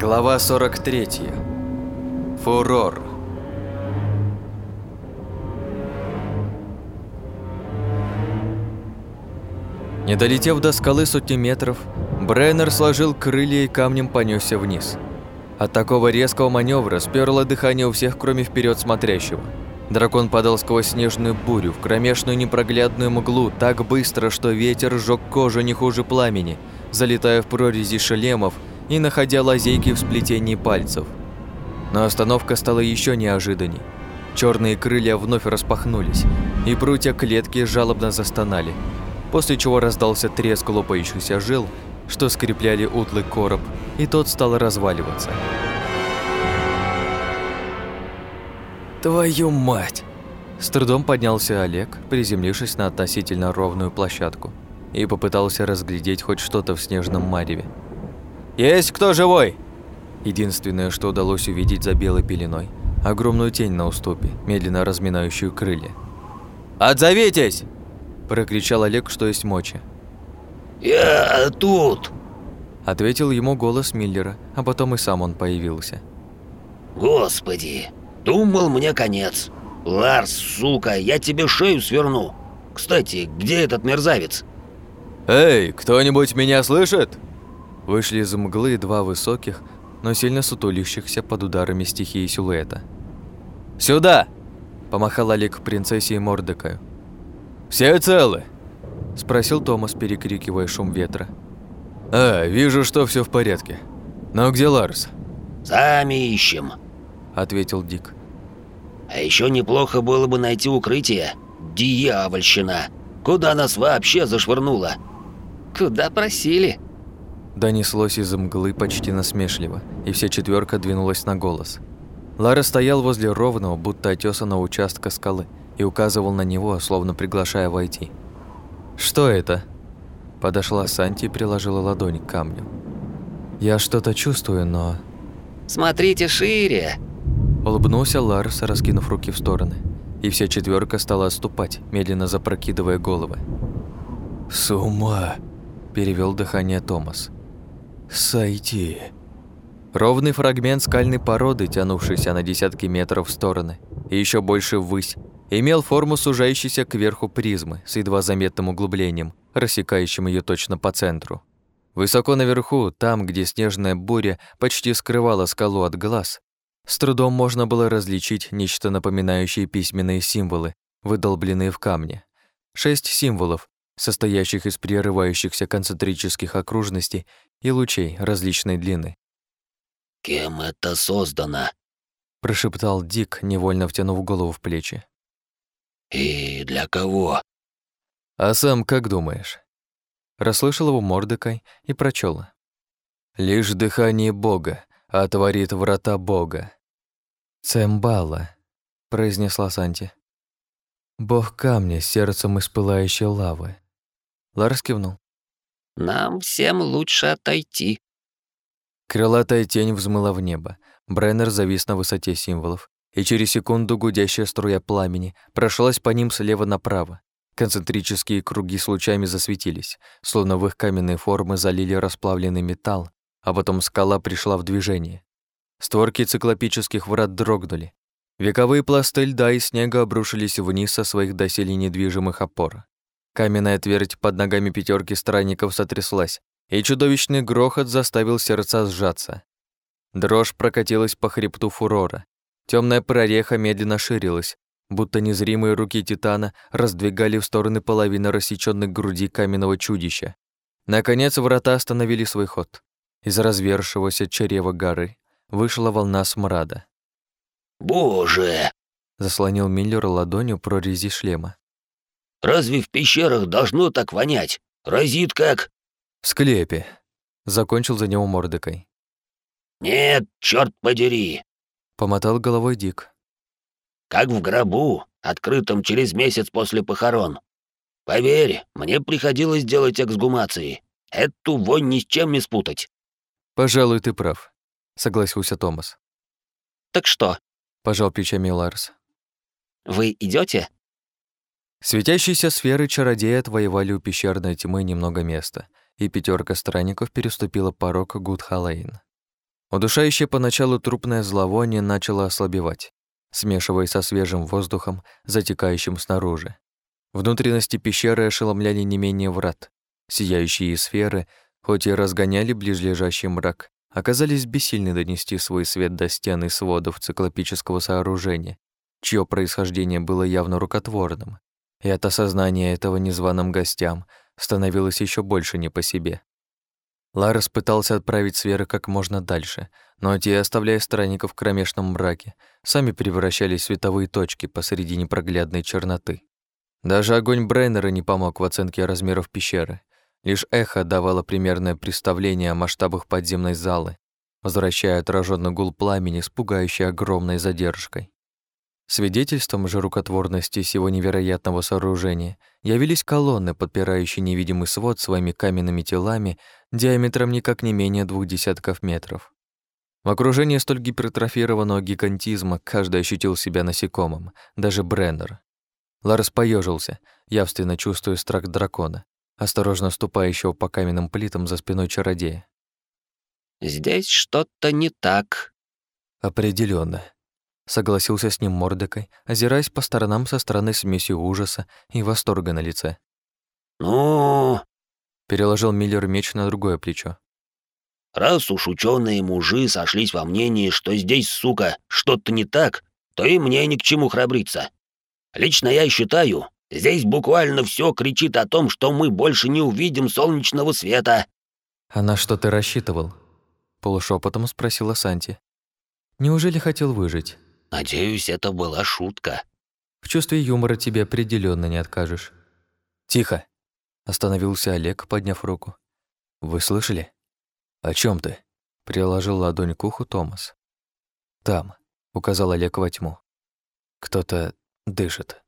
Глава 43. Фурор. Не долетев до скалы сотни метров, Бреннер сложил крылья и камнем понесся вниз. От такого резкого маневра сперло дыхание у всех, кроме вперед смотрящего. Дракон падал сквозь снежную бурю, в кромешную непроглядную мглу, так быстро, что ветер сжег кожу не хуже пламени, залетая в прорези шлемов и находя лазейки в сплетении пальцев. Но остановка стала еще неожиданней. Черные крылья вновь распахнулись, и прутья клетки жалобно застонали, после чего раздался треск лопающихся жил, что скрепляли утлый короб, и тот стал разваливаться. «Твою мать!» С трудом поднялся Олег, приземлившись на относительно ровную площадку, и попытался разглядеть хоть что-то в снежном мареве. «Есть кто живой?» Единственное, что удалось увидеть за белой пеленой – огромную тень на уступе, медленно разминающую крылья. «Отзовитесь!» – прокричал Олег, что есть мочи. «Я тут!» – ответил ему голос Миллера, а потом и сам он появился. «Господи, думал мне конец. Ларс, сука, я тебе шею сверну. Кстати, где этот мерзавец?» «Эй, кто-нибудь меня слышит?» Вышли из мглы два высоких, но сильно сутулившихся под ударами стихии силуэта. «Сюда!» – помахал Олег принцессе и Мордекаю. «Все целы?» – спросил Томас, перекрикивая шум ветра. «А, вижу, что все в порядке. Но где Ларс?» «Сами ищем», – ответил Дик. «А еще неплохо было бы найти укрытие. Дьявольщина! Куда нас вообще зашвырнуло?» «Куда просили?» Донеслось из мглы почти насмешливо, и вся четверка двинулась на голос. Лара стоял возле ровного, будто отесанного участка скалы и указывал на него, словно приглашая войти. «Что это?» Подошла Санти и приложила ладонь к камню. «Я что-то чувствую, но...» «Смотрите шире!» Улыбнулся Ларс, раскинув руки в стороны, и вся четверка стала отступать, медленно запрокидывая головы. «С ума!» – перевел дыхание Томас. Сойти. Ровный фрагмент скальной породы, тянувшийся на десятки метров в стороны, и еще больше ввысь, имел форму сужающейся кверху призмы с едва заметным углублением, рассекающим ее точно по центру. Высоко наверху, там, где снежная буря почти скрывала скалу от глаз, с трудом можно было различить нечто напоминающее письменные символы, выдолбленные в камне. Шесть символов, состоящих из прерывающихся концентрических окружностей и лучей различной длины. «Кем это создано?» – прошептал Дик, невольно втянув голову в плечи. «И для кого?» «А сам как думаешь?» Расслышал его Мордекай и прочел. «Лишь дыхание Бога отворит врата Бога». «Цембала», — произнесла Санти. «Бог камня сердцем из пылающей лавы». Ларс кивнул. Нам всем лучше отойти. Крылатая тень взмыла в небо. Бреннер завис на высоте символов, и через секунду гудящая струя пламени прошлась по ним слева направо. Концентрические круги с лучами засветились, словно в их каменные формы залили расплавленный металл, а потом скала пришла в движение. Створки циклопических врат дрогнули. Вековые пласты льда и снега обрушились вниз со своих доселе недвижимых опор. Каменная твердь под ногами пятерки странников сотряслась, и чудовищный грохот заставил сердца сжаться. Дрожь прокатилась по хребту фурора. Темная прореха медленно ширилась, будто незримые руки Титана раздвигали в стороны половины рассечённой груди каменного чудища. Наконец врата остановили свой ход. Из развершегося чрева горы вышла волна смрада. «Боже!» — заслонил Миллер ладонью прорези шлема. Разве в пещерах должно так вонять? Разит как...» «В склепе», — закончил за него Мордекой. «Нет, черт подери», — помотал головой Дик. «Как в гробу, открытом через месяц после похорон. Поверь, мне приходилось делать эксгумации. Эту вонь ни с чем не спутать». «Пожалуй, ты прав», — согласился Томас. «Так что?» — пожал плечами Ларс. «Вы идете? Светящиеся сферы чародея отвоевали у пещерной тьмы немного места, и пятерка странников переступила порог Гудхалейн. Удушающее поначалу трупное зловоние начало ослабевать, смешиваясь со свежим воздухом, затекающим снаружи. Внутренности пещеры ошеломляли не менее врат. Сияющие сферы, хоть и разгоняли ближлежащий мрак, оказались бессильны донести свой свет до стен и сводов циклопического сооружения, чье происхождение было явно рукотворным. И от осознания этого незваным гостям становилось еще больше не по себе. Ларес пытался отправить сферы как можно дальше, но те, оставляя странников в кромешном мраке, сами превращались в световые точки посреди непроглядной черноты. Даже огонь Брейнера не помог в оценке размеров пещеры. Лишь эхо давало примерное представление о масштабах подземной залы, возвращая отраженный гул пламени с пугающей огромной задержкой. Свидетельством же рукотворности сего невероятного сооружения явились колонны, подпирающие невидимый свод своими каменными телами диаметром никак не менее двух десятков метров. В окружении столь гипертрофированного гигантизма каждый ощутил себя насекомым, даже Бреннер. Ларс поежился, явственно чувствуя страх дракона, осторожно ступающего по каменным плитам за спиной чародея. «Здесь что-то не так». Определенно, согласился с ним Мордекой, озираясь по сторонам со стороны смесью ужаса и восторга на лице. «Ну...» — переложил Миллер меч на другое плечо. «Раз уж ученые мужи сошлись во мнении, что здесь, сука, что-то не так, то и мне ни к чему храбриться. Лично я считаю, здесь буквально все кричит о том, что мы больше не увидим солнечного света». «А на что ты рассчитывал?» — полушепотом спросила Санти. «Неужели хотел выжить?» Надеюсь, это была шутка. В чувстве юмора тебе определенно не откажешь. Тихо. Остановился Олег, подняв руку. Вы слышали? О чем ты? Приложил ладонь к уху Томас. Там, указал Олег во тьму. Кто-то дышит.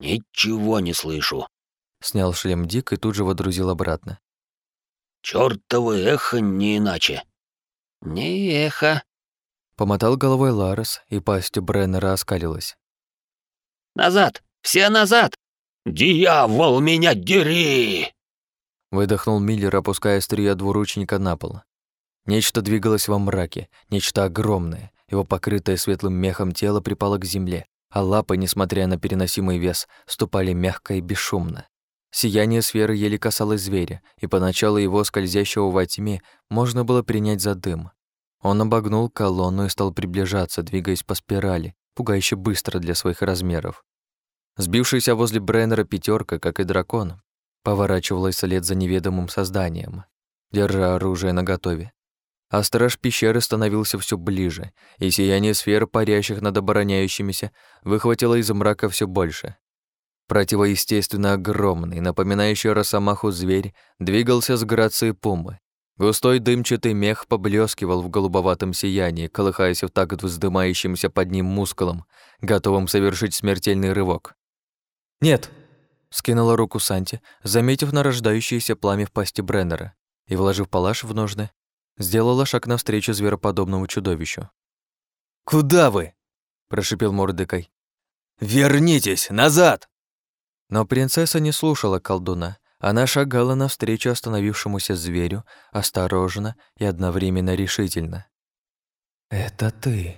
Ничего не слышу. Снял шлем Дик и тут же водрузил обратно. Чёртово эхо не иначе. Не эхо, Помотал головой Ларес, и пасть Бреннера оскалилась. «Назад! Все назад!» «Дьявол, меня дери!» Выдохнул Миллер, опуская острие двуручника на пол. Нечто двигалось во мраке, нечто огромное. Его покрытое светлым мехом тело припало к земле, а лапы, несмотря на переносимый вес, ступали мягко и бесшумно. Сияние сферы еле касалось зверя, и поначалу его, скользящего во тьме, можно было принять за дым. Он обогнул колонну и стал приближаться, двигаясь по спирали, пугающе быстро для своих размеров. Сбившаяся возле Бреннера пятерка, как и дракон, поворачивалась вслед за неведомым созданием, держа оружие наготове. А страж пещеры становился все ближе, и сияние сфер, парящих над обороняющимися, выхватило из мрака все больше. Противоестественно огромный, напоминающий росомаху зверь, двигался с грацией пумы, Густой дымчатый мех поблескивал в голубоватом сиянии, колыхаясь в такт вздымающимся под ним мускулом, готовым совершить смертельный рывок. «Нет!» — скинула руку Санти, заметив нарождающееся пламя в пасти Бреннера, и, вложив палаш в ножны, сделала шаг навстречу звероподобному чудовищу. «Куда вы?» — прошипел Мордекай. «Вернитесь! Назад!» Но принцесса не слушала колдуна, она шагала навстречу остановившемуся зверю, осторожно и одновременно решительно. «Это ты!»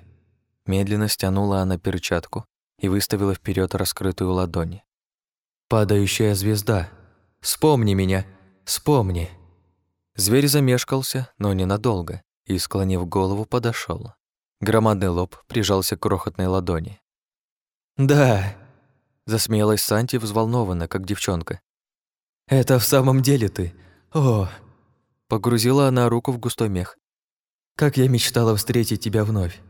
Медленно стянула она перчатку и выставила вперед раскрытую ладонь. «Падающая звезда! Вспомни меня! Вспомни!» Зверь замешкался, но ненадолго, и, склонив голову, подошел. Громадный лоб прижался к крохотной ладони. «Да!» — засмеялась Санти взволнованно, как девчонка, «Это в самом деле ты? О!» Погрузила она руку в густой мех. «Как я мечтала встретить тебя вновь!»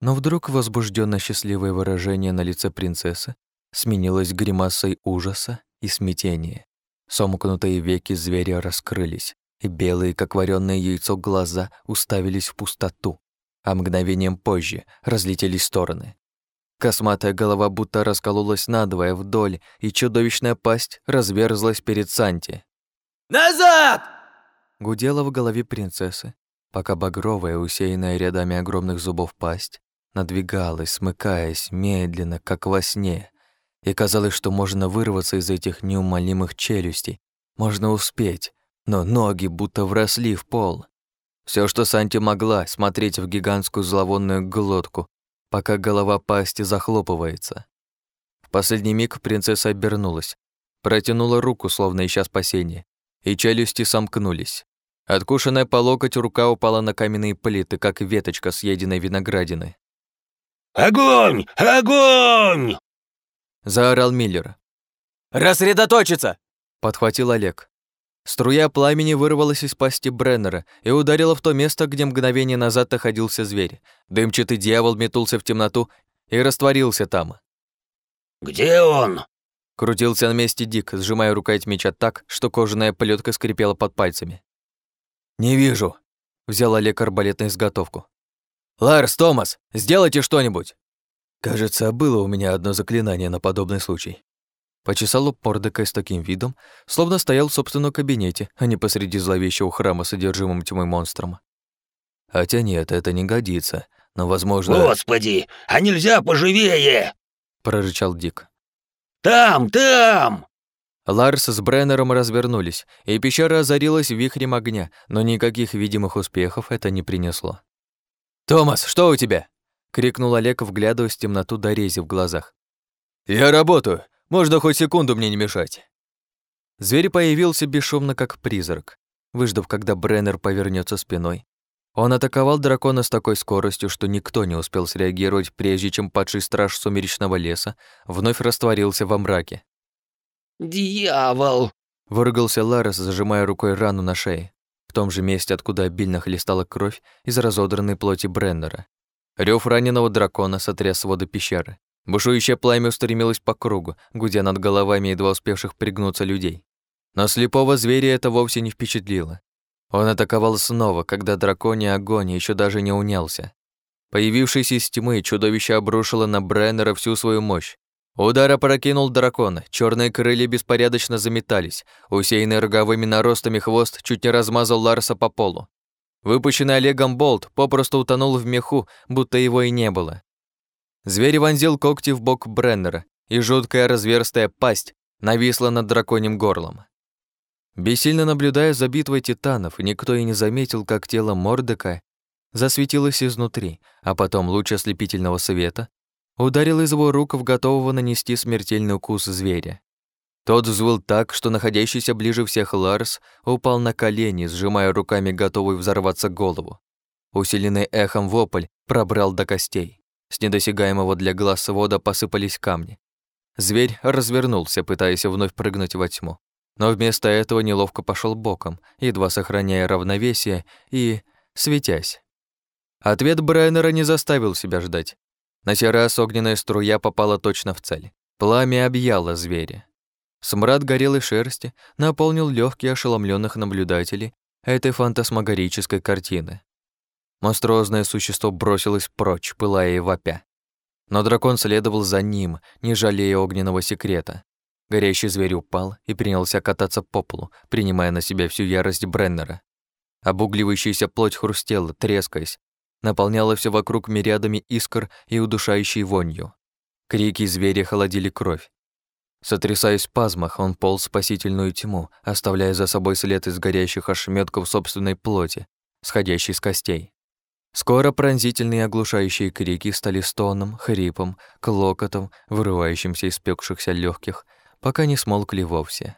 Но вдруг возбужденно счастливое выражение на лице принцессы сменилось гримасой ужаса и смятения. Сомкнутые веки зверя раскрылись, и белые, как вареное яйцо, глаза уставились в пустоту, а мгновением позже разлетелись стороны. Косматая голова будто раскололась надвое вдоль, и чудовищная пасть разверзлась перед Санти. «Назад!» Гудела в голове принцессы, пока багровая, усеянная рядами огромных зубов пасть, надвигалась, смыкаясь медленно, как во сне, и казалось, что можно вырваться из этих неумолимых челюстей, можно успеть, но ноги будто вросли в пол. Все, что Санти могла, смотреть в гигантскую зловонную глотку, пока голова пасти захлопывается. В последний миг принцесса обернулась, протянула руку, словно ища спасения, и челюсти сомкнулись. Откушенная по локоть рука упала на каменные плиты, как веточка съеденной виноградины. «Огонь! Огонь!» — заорал Миллер. «Рассредоточиться!» — подхватил Олег. Струя пламени вырвалась из пасти Бреннера и ударила в то место, где мгновение назад находился зверь. Дымчатый дьявол метнулся в темноту и растворился там. «Где он?» Крутился на месте Дик, сжимая рукоять меча так, что кожаная плетка скрипела под пальцами. «Не вижу», — взял Олег арбалет на изготовку. «Ларс, Томас, сделайте что-нибудь!» Кажется, было у меня одно заклинание на подобный случай. Почесал лоб с таким видом, словно стоял в собственном кабинете, а не посреди зловещего храма с содержимым тьмой монстром. Хотя нет, это не годится, но, возможно... «Господи, а нельзя поживее!» — прорычал Дик. «Там, там!» Ларс с Бреннером развернулись, и пещера озарилась вихрем огня, но никаких видимых успехов это не принесло. «Томас, что у тебя?» — крикнул Олег, вглядываясь в темноту до рези в глазах. «Я работаю. Можно хоть секунду мне не мешать». Зверь появился бесшумно, как призрак. Выждав, когда Бреннер повернется спиной, он атаковал дракона с такой скоростью, что никто не успел среагировать, прежде чем падший страж сумеречного леса вновь растворился во мраке. «Дьявол!» — выругался Ларес, зажимая рукой рану на шее, в том же месте, откуда обильно хлестала кровь из разодранной плоти Бреннера. Рёв раненого дракона сотряс воды пещеры. Бушующее пламя устремилось по кругу, гудя над головами едва успевших пригнуться людей. Но слепого зверя это вовсе не впечатлило. Он атаковал снова, когда драконий огонь еще даже не унялся. Появившись из тьмы, чудовище обрушило на Бреннера всю свою мощь. Удар опрокинул дракона, черные крылья беспорядочно заметались, усеянный роговыми наростами хвост чуть не размазал Ларса по полу. Выпущенный Олегом болт попросту утонул в меху, будто его и не было. Зверь вонзил когти в бок Бреннера, и жуткая разверстая пасть нависла над драконьим горлом. Бессильно наблюдая за битвой титанов, никто и не заметил, как тело Мордека засветилось изнутри, а потом луч ослепительного света ударил из его рук в готового нанести смертельный укус зверя. Тот взвыл так, что находящийся ближе всех Ларс упал на колени, сжимая руками готовый взорваться голову. Усиленный эхом вопль пробрал до костей. С недосягаемого для глаз свода посыпались камни. Зверь развернулся, пытаясь вновь прыгнуть во тьму. Но вместо этого неловко пошел боком, едва сохраняя равновесие и светясь. Ответ Брайнера не заставил себя ждать. На сей раз огненная струя попала точно в цель. Пламя объяло зверя. Смрад горелой шерсти наполнил легкие ошеломленных наблюдателей этой фантасмагорической картины. Монструозное существо бросилось прочь, пылая и вопя. Но дракон следовал за ним, не жалея огненного секрета. Горящий зверь упал и принялся кататься по полу, принимая на себя всю ярость Бреннера. Обугливающаяся плоть хрустела, трескаясь, наполняла все вокруг мириадами искр и удушающей вонью. Крики зверя холодили кровь. Сотрясаясь в пазмах, он полз спасительную тьму, оставляя за собой след из горящих ошметков собственной плоти, сходящей с костей. Скоро пронзительные оглушающие крики стали стоном, хрипом, клокотом, вырывающимся из пекшихся легких, пока не смолкли вовсе.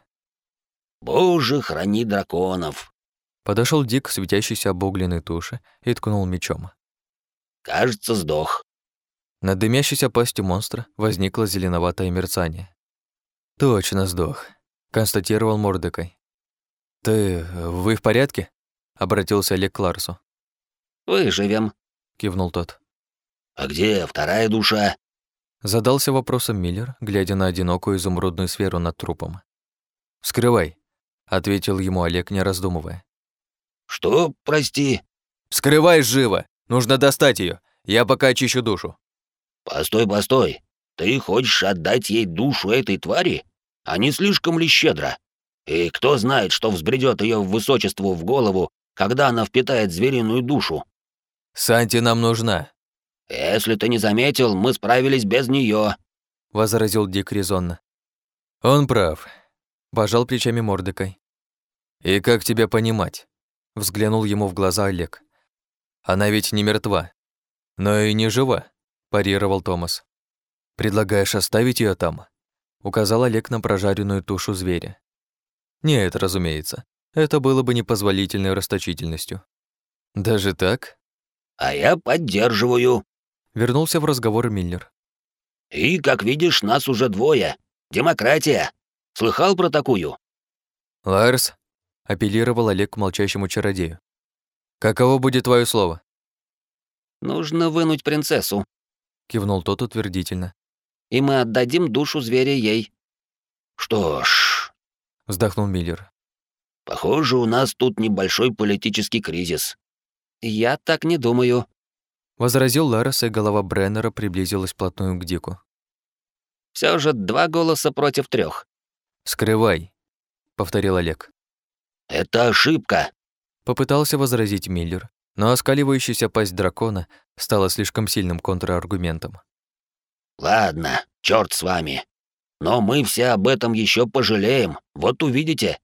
«Боже, храни драконов!» Подошел Дик к светящейся обугленной туши и ткнул мечом. «Кажется, сдох». Над дымящейся пастью монстра возникло зеленоватое мерцание. «Точно сдох», — констатировал Мордекай. «Ты... вы в порядке?» — обратился Олег к Ларсу. Выживем», — кивнул тот. «А где вторая душа?» Задался вопросом Миллер, глядя на одинокую изумрудную сферу над трупом. «Вскрывай», — ответил ему Олег, не раздумывая. «Что, прости?» «Вскрывай живо! Нужно достать ее. Я пока очищу душу». «Постой, постой. Ты хочешь отдать ей душу этой твари? А не слишком ли щедро? И кто знает, что взбредет ее в высочеству в голову, когда она впитает звериную душу?» Санти нам нужна». «Если ты не заметил, мы справились без нее, возразил Дик резонно. «Он прав», — пожал плечами Мордекой. «И как тебя понимать?» Взглянул ему в глаза Олег. Она ведь не мертва, но и не жива, парировал Томас. Предлагаешь оставить ее там? Указал Олег на прожаренную тушу зверя. Нет, разумеется. Это было бы непозволительной расточительностью. Даже так? А я поддерживаю. Вернулся в разговор Миллер. И, как видишь, нас уже двое. Демократия. Слыхал про такую? Ларс, апеллировал Олег к молчащему чародею. Каково будет твое слово? Нужно вынуть принцессу, кивнул тот утвердительно. И мы отдадим душу зверя ей. Что ж, вздохнул Миллер. Похоже, у нас тут небольшой политический кризис. Я так не думаю, возразил Ларес, и голова Бреннера приблизилась вплотную к Дику. Все же два голоса против трех. Скрывай, повторил Олег. Это ошибка, попытался возразить Миллер, но оскаливающаяся пасть дракона стала слишком сильным контраргументом. Ладно, черт с вами. Но мы все об этом еще пожалеем. Вот увидите.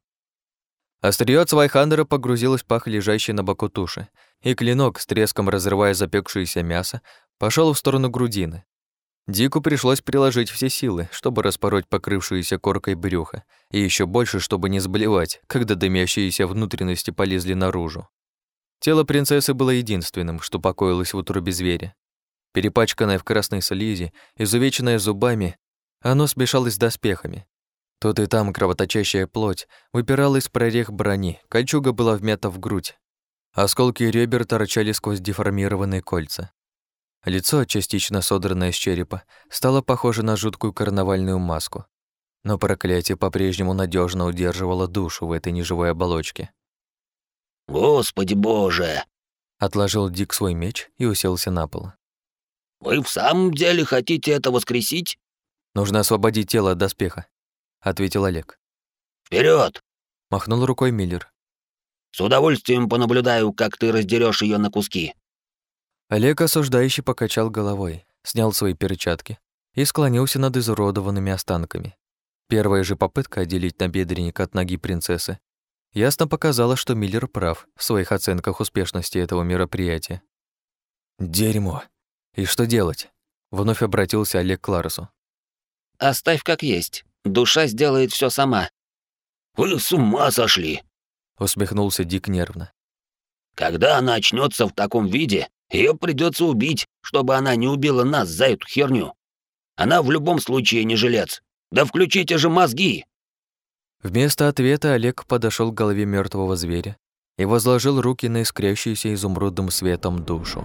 Остриё цвайхандера погрузилось в пах лежащей на боку туши, и клинок, с треском разрывая запекшееся мясо, пошел в сторону грудины. Дику пришлось приложить все силы, чтобы распороть покрывшееся коркой брюхо, и еще больше, чтобы не заболевать, когда дымящиеся внутренности полезли наружу. Тело принцессы было единственным, что покоилось в утробе зверя. Перепачканное в красной слизи, изувеченное зубами, оно смешалось с доспехами, Тут и там кровоточащая плоть выпирала из прорех брони, кольчуга была вмята в грудь. Осколки ребер торчали сквозь деформированные кольца. Лицо, частично содранное с черепа, стало похоже на жуткую карнавальную маску. Но проклятие по-прежнему надежно удерживало душу в этой неживой оболочке. «Господи боже!» Отложил Дик свой меч и уселся на пол. «Вы в самом деле хотите это воскресить?» «Нужно освободить тело от доспеха», ответил Олег. Вперед! махнул рукой Миллер. С удовольствием понаблюдаю, как ты раздерешь ее на куски. Олег осуждающе покачал головой, снял свои перчатки и склонился над изуродованными останками. Первая же попытка отделить набедренник от ноги принцессы ясно показала, что Миллер прав в своих оценках успешности этого мероприятия. «Дерьмо! И что делать?» — вновь обратился Олег к Ларесу. «Оставь как есть. Душа сделает все сама. Вы с ума сошли, усмехнулся Дик нервно. Когда она очнется в таком виде, ее придется убить, чтобы она не убила нас за эту херню. Она в любом случае не жилец. Да включите же мозги. Вместо ответа Олег подошел к голове мертвого зверя и возложил руки на искрящуюся изумрудным светом душу.